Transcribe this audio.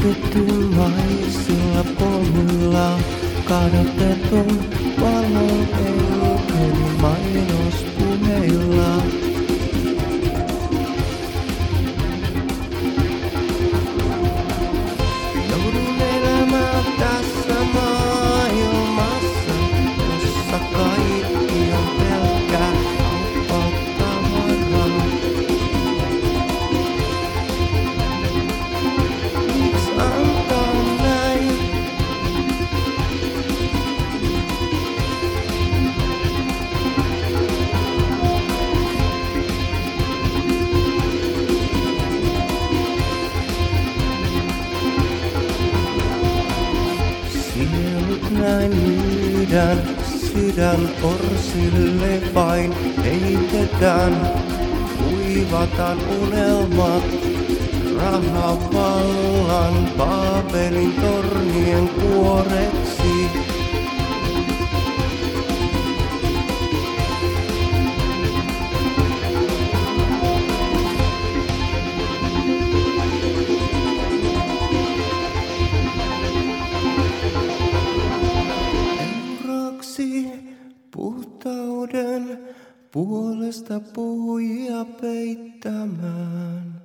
Keskittymaisilla polvilla kadotetun valon näin myydään, sydän orsille vain heitetään. Kuivataan unelmat, rahavallan Paapelin tornien kuoreksi. Seuraksi puhtauden puolesta puhujia peittämään.